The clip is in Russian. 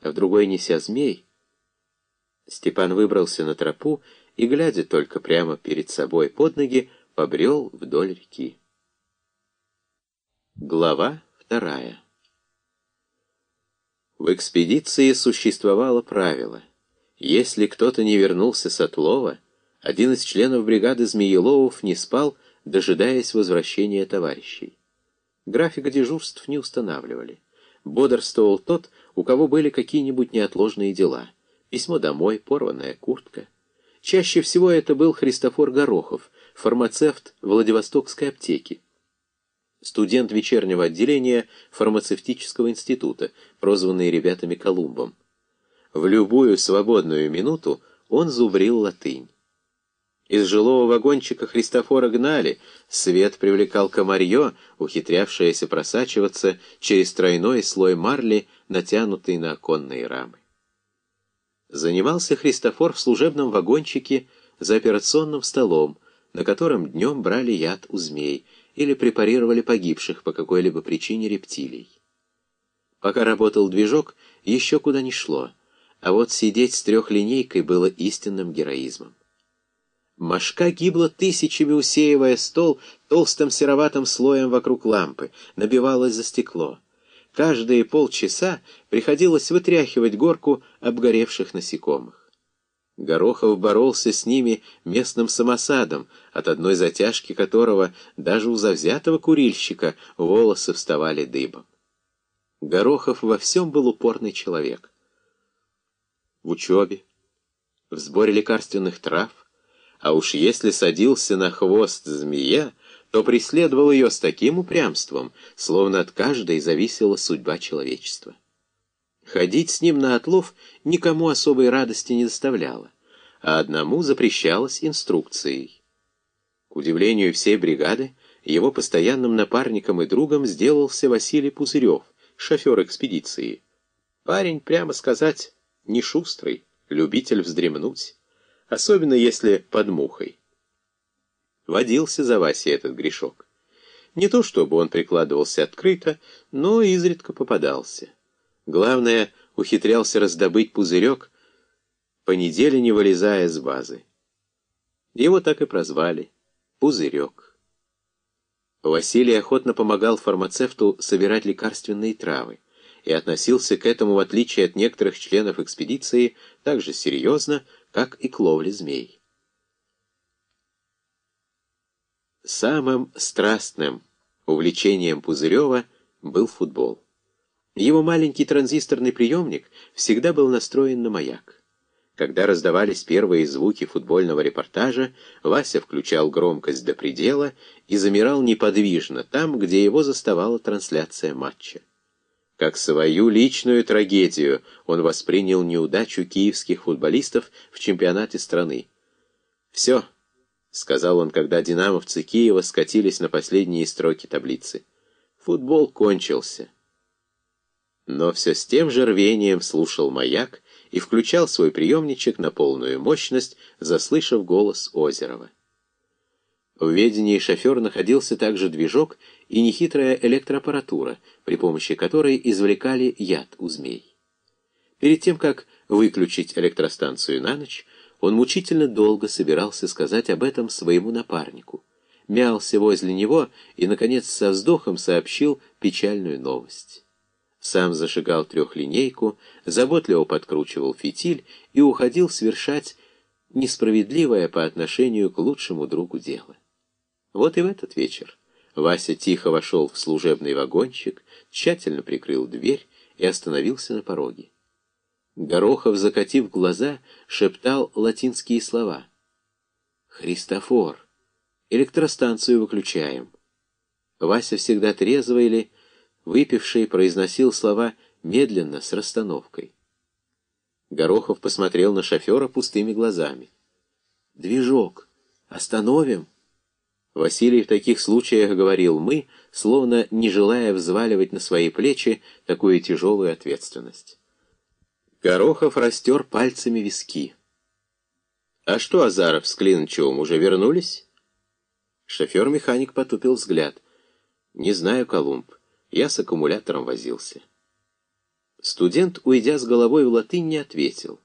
а в другой неся змей. Степан выбрался на тропу и, глядя только прямо перед собой под ноги, побрел вдоль реки. Глава вторая В экспедиции существовало правило. Если кто-то не вернулся с отлова, один из членов бригады Змееловов не спал, дожидаясь возвращения товарищей. Графика дежурств не устанавливали. Бодрствовал тот, у кого были какие-нибудь неотложные дела. Письмо домой, порванная куртка. Чаще всего это был Христофор Горохов, фармацевт Владивостокской аптеки. Студент вечернего отделения фармацевтического института, прозванный ребятами Колумбом. В любую свободную минуту он зубрил латынь. Из жилого вагончика Христофора гнали, свет привлекал комарье, ухитрявшееся просачиваться через тройной слой марли, натянутый на оконные рамы. Занимался Христофор в служебном вагончике за операционным столом, на котором днем брали яд у змей или препарировали погибших по какой-либо причине рептилий. Пока работал движок, еще куда ни шло, а вот сидеть с трехлинейкой было истинным героизмом. Машка гибла тысячами, усеивая стол толстым сероватым слоем вокруг лампы, набивалась за стекло. Каждые полчаса приходилось вытряхивать горку обгоревших насекомых. Горохов боролся с ними местным самосадом, от одной затяжки которого даже у завзятого курильщика волосы вставали дыбом. Горохов во всем был упорный человек. В учебе, в сборе лекарственных трав, а уж если садился на хвост змея, то преследовал ее с таким упрямством, словно от каждой зависела судьба человечества. Ходить с ним на отлов никому особой радости не доставляло, а одному запрещалось инструкцией. К удивлению всей бригады, его постоянным напарником и другом сделался Василий Пузырев, шофер экспедиции. Парень, прямо сказать, не шустрый, любитель вздремнуть особенно если под мухой. Водился за Васей этот грешок. Не то чтобы он прикладывался открыто, но изредка попадался. Главное, ухитрялся раздобыть пузырек, по неделе не вылезая с базы. Его так и прозвали — Пузырек. Василий охотно помогал фармацевту собирать лекарственные травы и относился к этому, в отличие от некоторых членов экспедиции, так же серьезно, как и к ловле змей. Самым страстным увлечением Пузырева был футбол. Его маленький транзисторный приемник всегда был настроен на маяк. Когда раздавались первые звуки футбольного репортажа, Вася включал громкость до предела и замирал неподвижно там, где его заставала трансляция матча. Как свою личную трагедию он воспринял неудачу киевских футболистов в чемпионате страны. «Все», — сказал он, когда динамовцы Киева скатились на последние строки таблицы. «Футбол кончился». Но все с тем же рвением слушал маяк и включал свой приемничек на полную мощность, заслышав голос Озерова. В ведении шофера находился также движок и нехитрая электроаппаратура, при помощи которой извлекали яд у змей. Перед тем, как выключить электростанцию на ночь, он мучительно долго собирался сказать об этом своему напарнику. Мялся возле него и, наконец, со вздохом сообщил печальную новость. Сам зажигал трехлинейку, заботливо подкручивал фитиль и уходил совершать несправедливое по отношению к лучшему другу дело. Вот и в этот вечер Вася тихо вошел в служебный вагончик, тщательно прикрыл дверь и остановился на пороге. Горохов, закатив глаза, шептал латинские слова. «Христофор, электростанцию выключаем». Вася всегда трезвый или выпивший произносил слова медленно, с расстановкой. Горохов посмотрел на шофера пустыми глазами. «Движок, остановим?» Василий в таких случаях говорил «мы», словно не желая взваливать на свои плечи такую тяжелую ответственность. Горохов растер пальцами виски. «А что, Азаров с Клинчевым уже вернулись?» Шофер-механик потупил взгляд. «Не знаю, Колумб. Я с аккумулятором возился». Студент, уйдя с головой в латынь, не ответил.